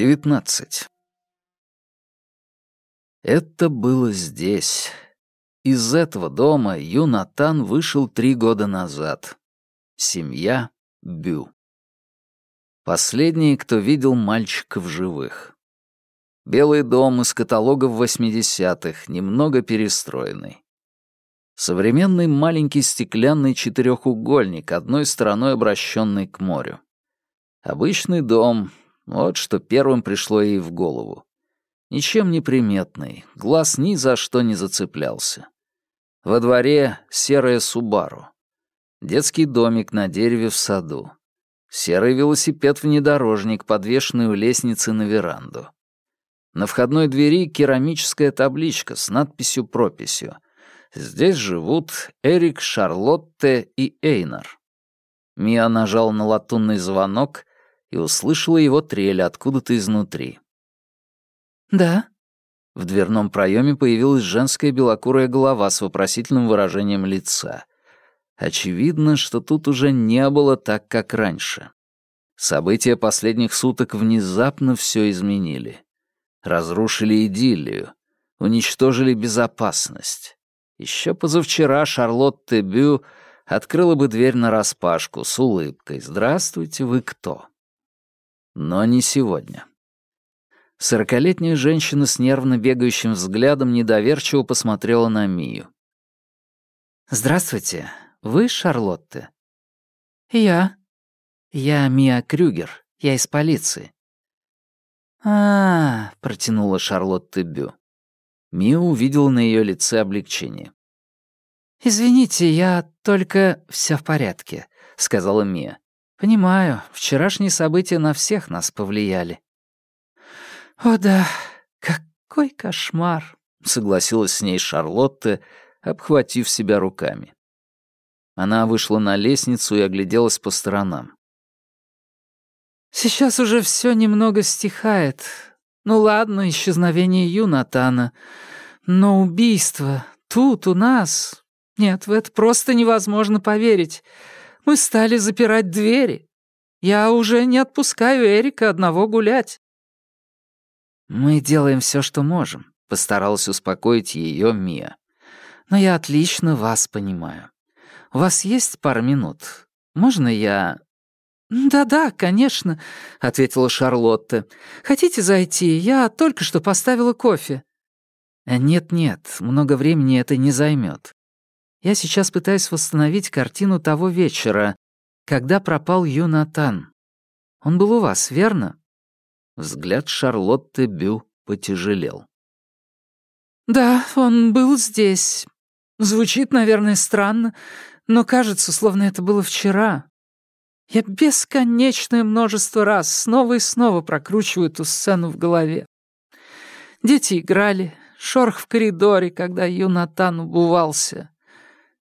19. Это было здесь. Из этого дома Юнатан вышел три года назад. Семья Бю. Последний, кто видел мальчика в живых. Белый дом из каталогов 80-х, немного перестроенный. Современный маленький стеклянный четырехугольник, одной стороной обращенный к морю. Обычный дом, вот что первым пришло ей в голову. Ничем не приметный, глаз ни за что не зацеплялся. Во дворе серая Субару. Детский домик на дереве в саду. Серый велосипед-внедорожник, подвешенный у лестницы на веранду. На входной двери керамическая табличка с надписью-прописью. Здесь живут Эрик, Шарлотте и Эйнар. Мия нажал на латунный звонок и услышала его трель откуда-то изнутри. «Да?» В дверном проеме появилась женская белокурая голова с вопросительным выражением лица. Очевидно, что тут уже не было так, как раньше. События последних суток внезапно все изменили. Разрушили идиллию, уничтожили безопасность. Еще позавчера Шарлотта Бю открыла бы дверь нараспашку с улыбкой «Здравствуйте, вы кто?». Но не сегодня. Сорокалетняя женщина с нервно бегающим взглядом недоверчиво посмотрела на Мию. «Здравствуйте. Вы Шарлотта?» «Я». «Я Мия Крюгер. Я из полиции». А, -а, -а протянула Шарлотта Бю. Мия увидела на ее лице облегчение. «Извините, я только все в порядке», — сказала Мия. «Понимаю, вчерашние события на всех нас повлияли». «О да, какой кошмар!» — согласилась с ней Шарлотта, обхватив себя руками. Она вышла на лестницу и огляделась по сторонам. «Сейчас уже все немного стихает. Ну ладно, исчезновение Юнатана. Но убийство тут, у нас... Нет, в это просто невозможно поверить. Мы стали запирать двери. Я уже не отпускаю Эрика одного гулять. «Мы делаем все, что можем», — постаралась успокоить ее Мия. «Но я отлично вас понимаю. У вас есть пара минут? Можно я...» «Да-да, конечно», — ответила Шарлотта. «Хотите зайти? Я только что поставила кофе». «Нет-нет, много времени это не займет. Я сейчас пытаюсь восстановить картину того вечера, когда пропал Юнатан. Он был у вас, верно?» Взгляд Шарлотты Бю потяжелел. «Да, он был здесь. Звучит, наверное, странно, но кажется, словно это было вчера. Я бесконечное множество раз снова и снова прокручиваю эту сцену в голове. Дети играли, шорох в коридоре, когда Юнатан убывался.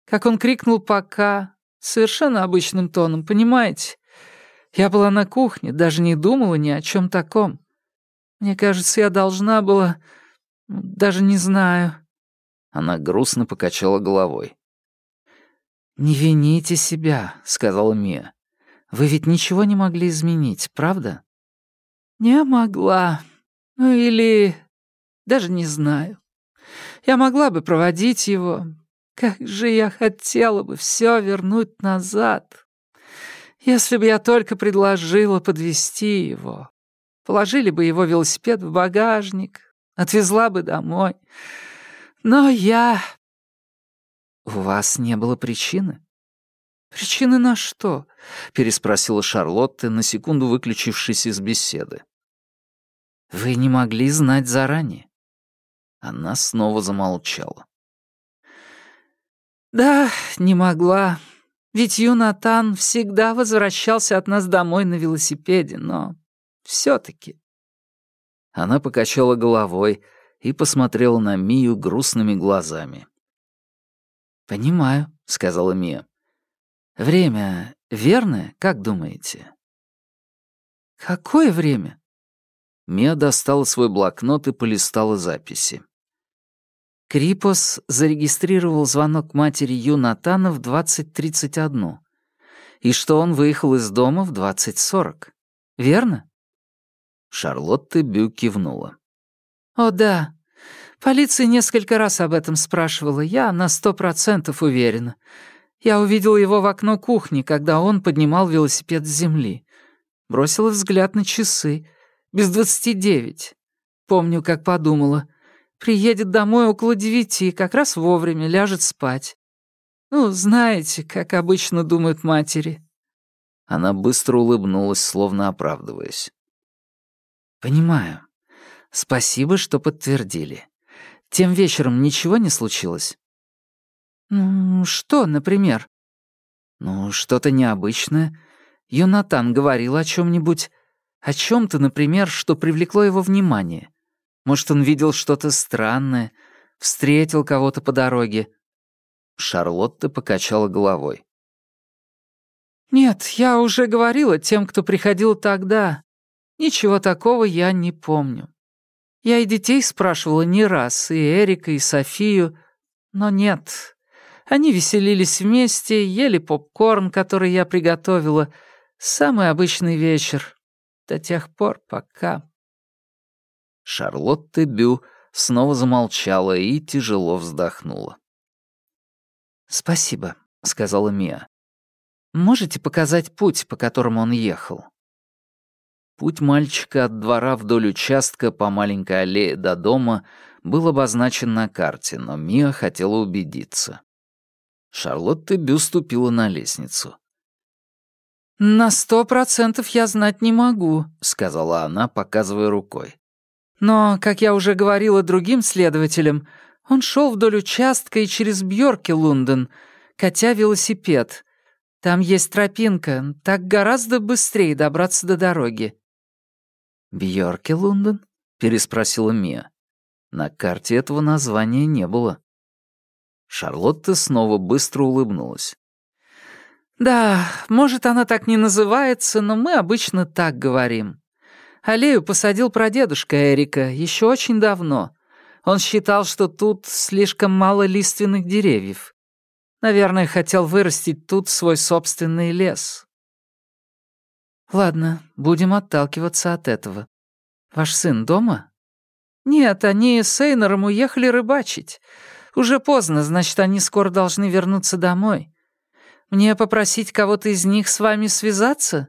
Как он крикнул «пока», совершенно обычным тоном, понимаете? Я была на кухне, даже не думала ни о чем таком. Мне кажется, я должна была... Даже не знаю». Она грустно покачала головой. «Не вините себя», — сказала Мия. «Вы ведь ничего не могли изменить, правда?» «Не могла. Ну или... даже не знаю. Я могла бы проводить его. Как же я хотела бы все вернуть назад. Если бы я только предложила подвести его, положили бы его велосипед в багажник, отвезла бы домой. Но я... У вас не было причины? Причины на что? Переспросила Шарлотта, на секунду выключившись из беседы. Вы не могли знать заранее. Она снова замолчала. «Да, не могла. Ведь Юнатан всегда возвращался от нас домой на велосипеде, но все таки Она покачала головой и посмотрела на Мию грустными глазами. «Понимаю», — сказала Мия. «Время верное, как думаете?» «Какое время?» Мия достала свой блокнот и полистала записи. Крипос зарегистрировал звонок матери Юнатана в 20.31 и что он выехал из дома в 20.40. Верно? Шарлотта Бю кивнула. «О, да. Полиция несколько раз об этом спрашивала. Я на сто процентов уверена. Я увидела его в окно кухни, когда он поднимал велосипед с земли. Бросила взгляд на часы. Без двадцати девять. Помню, как подумала. Приедет домой около девяти, как раз вовремя ляжет спать. Ну, знаете, как обычно думают матери». Она быстро улыбнулась, словно оправдываясь. «Понимаю. Спасибо, что подтвердили. Тем вечером ничего не случилось?» «Ну, что, например?» «Ну, что-то необычное. Юнатан говорил о чем нибудь О чем то например, что привлекло его внимание. Может, он видел что-то странное, встретил кого-то по дороге». Шарлотта покачала головой. «Нет, я уже говорила тем, кто приходил тогда. Ничего такого я не помню. Я и детей спрашивала не раз, и Эрика, и Софию, но нет. Они веселились вместе, ели попкорн, который я приготовила. Самый обычный вечер. До тех пор, пока...» Шарлотта Бю снова замолчала и тяжело вздохнула. «Спасибо», — сказала Мия. «Можете показать путь, по которому он ехал?» Путь мальчика от двора вдоль участка по маленькой аллее до дома был обозначен на карте, но Мия хотела убедиться. Шарлотта Бю ступила на лестницу. «На сто процентов я знать не могу», — сказала она, показывая рукой. «Но, как я уже говорила другим следователям, он шел вдоль участка и через Бьорки, Лондон, катя велосипед. Там есть тропинка, так гораздо быстрее добраться до дороги. «Бьорки, Лондон?» — переспросила Мия. На карте этого названия не было. Шарлотта снова быстро улыбнулась. «Да, может, она так не называется, но мы обычно так говорим. Аллею посадил прадедушка Эрика еще очень давно. Он считал, что тут слишком мало лиственных деревьев. Наверное, хотел вырастить тут свой собственный лес. «Ладно, будем отталкиваться от этого. Ваш сын дома?» «Нет, они с Эйнором уехали рыбачить. Уже поздно, значит, они скоро должны вернуться домой. Мне попросить кого-то из них с вами связаться?»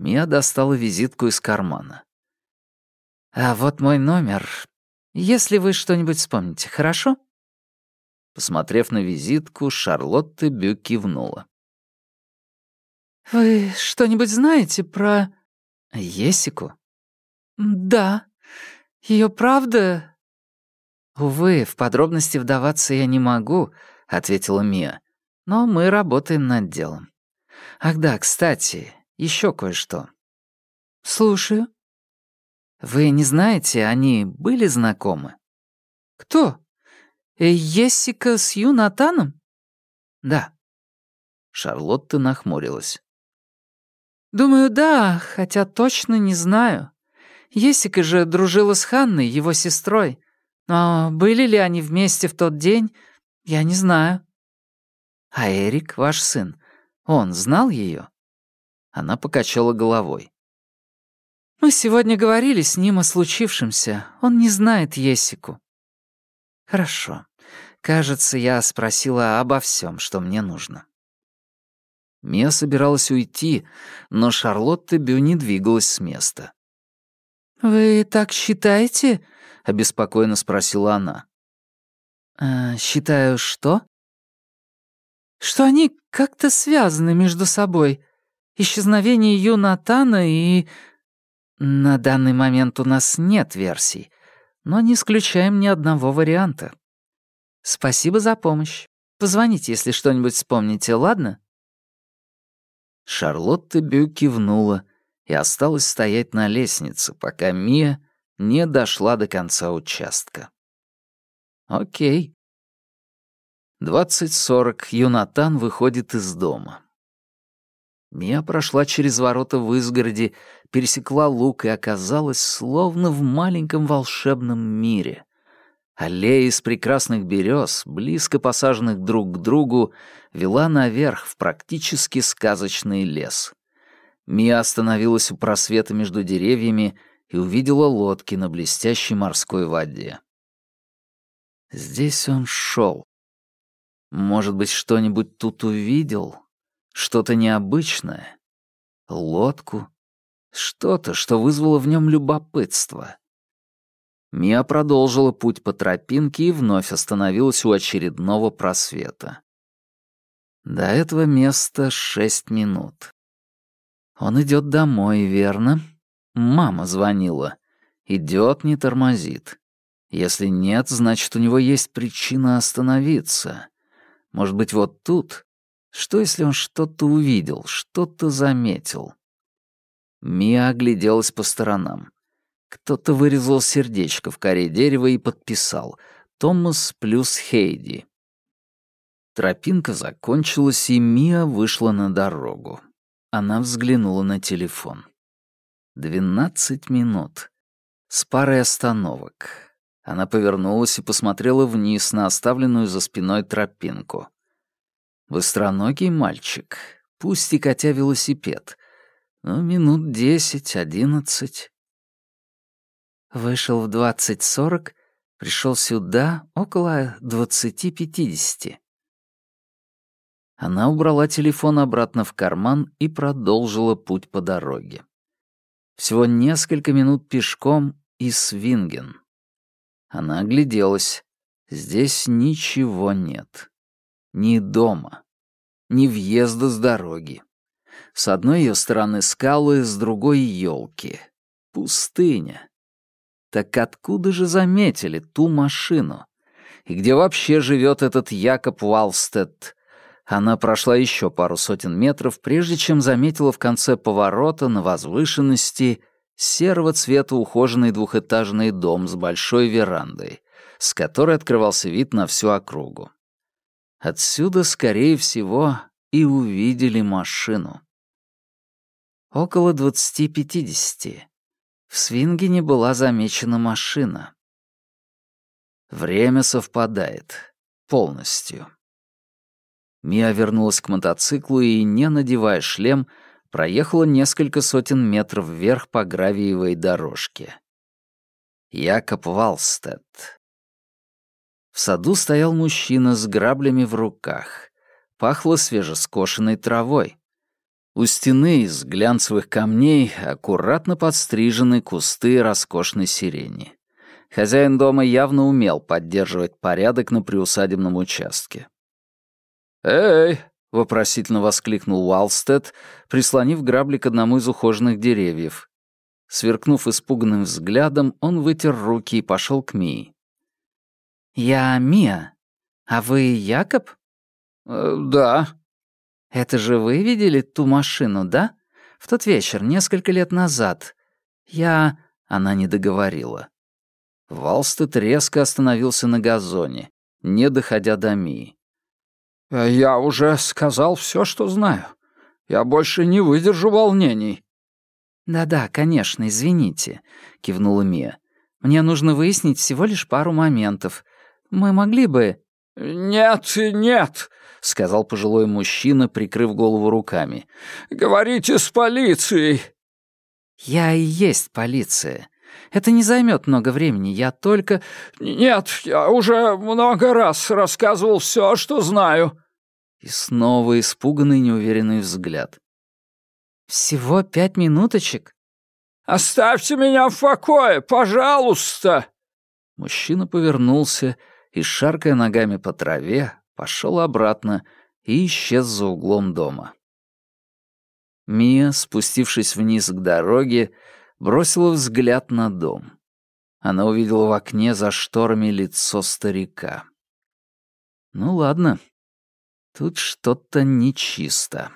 Мия достала визитку из кармана. «А вот мой номер. Если вы что-нибудь вспомните, хорошо?» Посмотрев на визитку, Шарлотта Бю кивнула. «Вы что-нибудь знаете про...» «Есику?» «Да. Ее правда...» «Увы, в подробности вдаваться я не могу», — ответила Мия. «Но мы работаем над делом. Ах да, кстати, еще кое-что». «Слушаю». «Вы не знаете, они были знакомы?» «Кто? Ессика с Юнатаном?» «Да». Шарлотта нахмурилась. «Думаю, да, хотя точно не знаю. Есика же дружила с Ханной, его сестрой. Но были ли они вместе в тот день, я не знаю». «А Эрик, ваш сын, он знал ее? Она покачала головой. «Мы сегодня говорили с ним о случившемся. Он не знает Есику». «Хорошо. Кажется, я спросила обо всем, что мне нужно». Мия собиралась уйти, но Шарлотта Бю не двигалась с места. «Вы так считаете?» — обеспокоенно спросила она. «Э, «Считаю что?» «Что они как-то связаны между собой. Исчезновение Юнатана и...» «На данный момент у нас нет версий, но не исключаем ни одного варианта. Спасибо за помощь. Позвоните, если что-нибудь вспомните, ладно?» Шарлотта Бю кивнула и осталась стоять на лестнице, пока Мия не дошла до конца участка. «Окей». Двадцать сорок Юнатан выходит из дома. Мия прошла через ворота в изгороди, пересекла луг и оказалась словно в маленьком волшебном мире. Аллея из прекрасных берез, близко посаженных друг к другу, вела наверх в практически сказочный лес. Мия остановилась у просвета между деревьями и увидела лодки на блестящей морской воде. Здесь он шел. Может быть, что-нибудь тут увидел? Что-то необычное? Лодку? Что-то, что вызвало в нем любопытство. Мия продолжила путь по тропинке и вновь остановилась у очередного просвета. До этого места шесть минут. Он идет домой, верно? Мама звонила. Идет, не тормозит. Если нет, значит, у него есть причина остановиться. Может быть, вот тут? Что, если он что-то увидел, что-то заметил? Мия огляделась по сторонам. Кто-то вырезал сердечко в коре дерева и подписал «Томас плюс Хейди». Тропинка закончилась, и Мия вышла на дорогу. Она взглянула на телефон. Двенадцать минут. С парой остановок. Она повернулась и посмотрела вниз на оставленную за спиной тропинку. Быстроногий мальчик, пусть и котя велосипед, но минут десять-одиннадцать. Вышел в двадцать сорок, пришел сюда около двадцати пятидесяти. Она убрала телефон обратно в карман и продолжила путь по дороге. Всего несколько минут пешком и Свинген. Она огляделась. Здесь ничего нет. Ни дома, ни въезда с дороги. С одной ее стороны скалы, с другой — елки. Пустыня. Так откуда же заметили ту машину? И где вообще живет этот Якоб Валстед, она прошла еще пару сотен метров, прежде чем заметила в конце поворота на возвышенности серого цвета ухоженный двухэтажный дом с большой верандой, с которой открывался вид на всю округу. Отсюда, скорее всего, и увидели машину. Около двадцати пятидесяти. В Свингене была замечена машина. Время совпадает. Полностью. Мия вернулась к мотоциклу и, не надевая шлем, проехала несколько сотен метров вверх по гравиевой дорожке. Якоб Валстед. В саду стоял мужчина с граблями в руках. Пахло свежескошенной травой. У стены из глянцевых камней аккуратно подстрижены кусты роскошной сирени. Хозяин дома явно умел поддерживать порядок на приусадебном участке. «Эй!» — вопросительно воскликнул Уалстед, прислонив грабли к одному из ухоженных деревьев. Сверкнув испуганным взглядом, он вытер руки и пошел к Мии. «Я Мия. А вы Якоб?» э, «Да». «Это же вы видели ту машину, да? В тот вечер, несколько лет назад. Я...» Она не договорила. Валстед резко остановился на газоне, не доходя до Мии. Э, «Я уже сказал все, что знаю. Я больше не выдержу волнений». «Да-да, конечно, извините», — кивнула Мия. «Мне нужно выяснить всего лишь пару моментов. Мы могли бы...» «Нет, нет», — сказал пожилой мужчина, прикрыв голову руками. «Говорите с полицией». «Я и есть полиция. Это не займет много времени, я только...» «Нет, я уже много раз рассказывал все, что знаю». И снова испуганный неуверенный взгляд. «Всего пять минуточек?» «Оставьте меня в покое, пожалуйста!» Мужчина повернулся и, шаркая ногами по траве, пошел обратно и исчез за углом дома. Мия, спустившись вниз к дороге, бросила взгляд на дом. Она увидела в окне за шторами лицо старика. Ну ладно, тут что-то нечисто.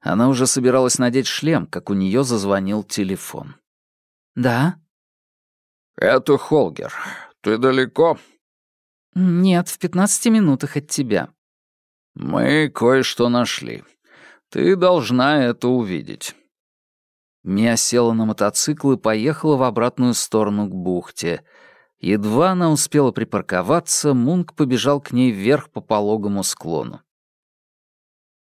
Она уже собиралась надеть шлем, как у нее зазвонил телефон. «Да?» «Это Холгер. Ты далеко?» «Нет, в пятнадцати минутах от тебя». «Мы кое-что нашли. Ты должна это увидеть». Мия села на мотоцикл и поехала в обратную сторону к бухте. Едва она успела припарковаться, Мунк побежал к ней вверх по пологому склону.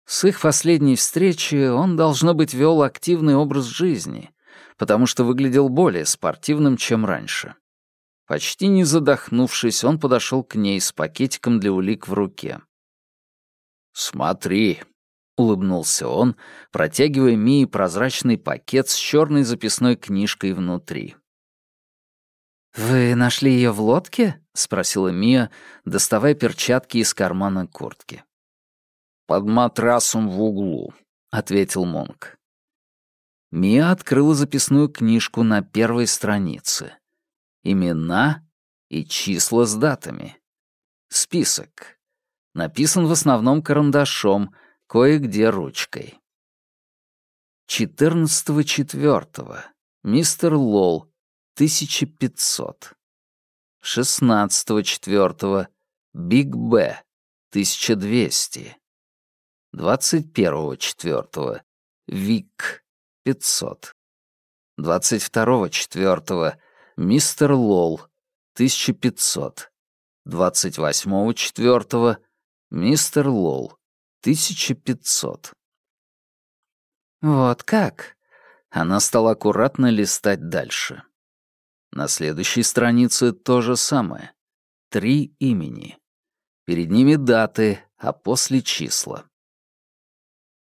С их последней встречи он, должно быть, вел активный образ жизни. потому что выглядел более спортивным, чем раньше. Почти не задохнувшись, он подошел к ней с пакетиком для улик в руке. «Смотри», — улыбнулся он, протягивая Мии прозрачный пакет с черной записной книжкой внутри. «Вы нашли ее в лодке?» — спросила Мия, доставая перчатки из кармана куртки. «Под матрасом в углу», — ответил Монк. Мия открыла записную книжку на первой странице. Имена и числа с датами. Список. Написан в основном карандашом, кое-где ручкой. 14.04. Мистер Лол, 1500. 16.04. Биг Б, 1200. 21.04. Вик, 500. 22.04. Мистер Лол, 1500. 28.04. Мистер Лол, 1500. Вот как? Она стала аккуратно листать дальше. На следующей странице то же самое. Три имени. Перед ними даты, а после числа.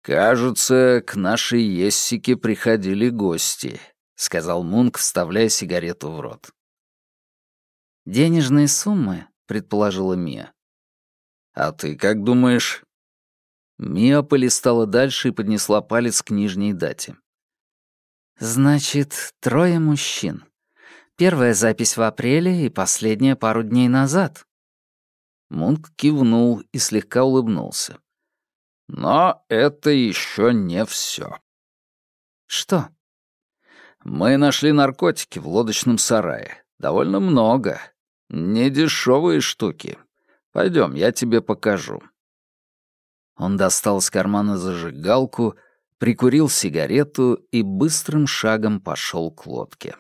«Кажется, к нашей Ессике приходили гости», — сказал Мунк, вставляя сигарету в рот. «Денежные суммы», — предположила Мия. «А ты как думаешь?» Мия полистала дальше и поднесла палец к нижней дате. «Значит, трое мужчин. Первая запись в апреле и последняя пару дней назад». Мунк кивнул и слегка улыбнулся. «Но это еще не все. «Что?» «Мы нашли наркотики в лодочном сарае. Довольно много. Недешевые штуки. Пойдем, я тебе покажу». Он достал из кармана зажигалку, прикурил сигарету и быстрым шагом пошел к лодке.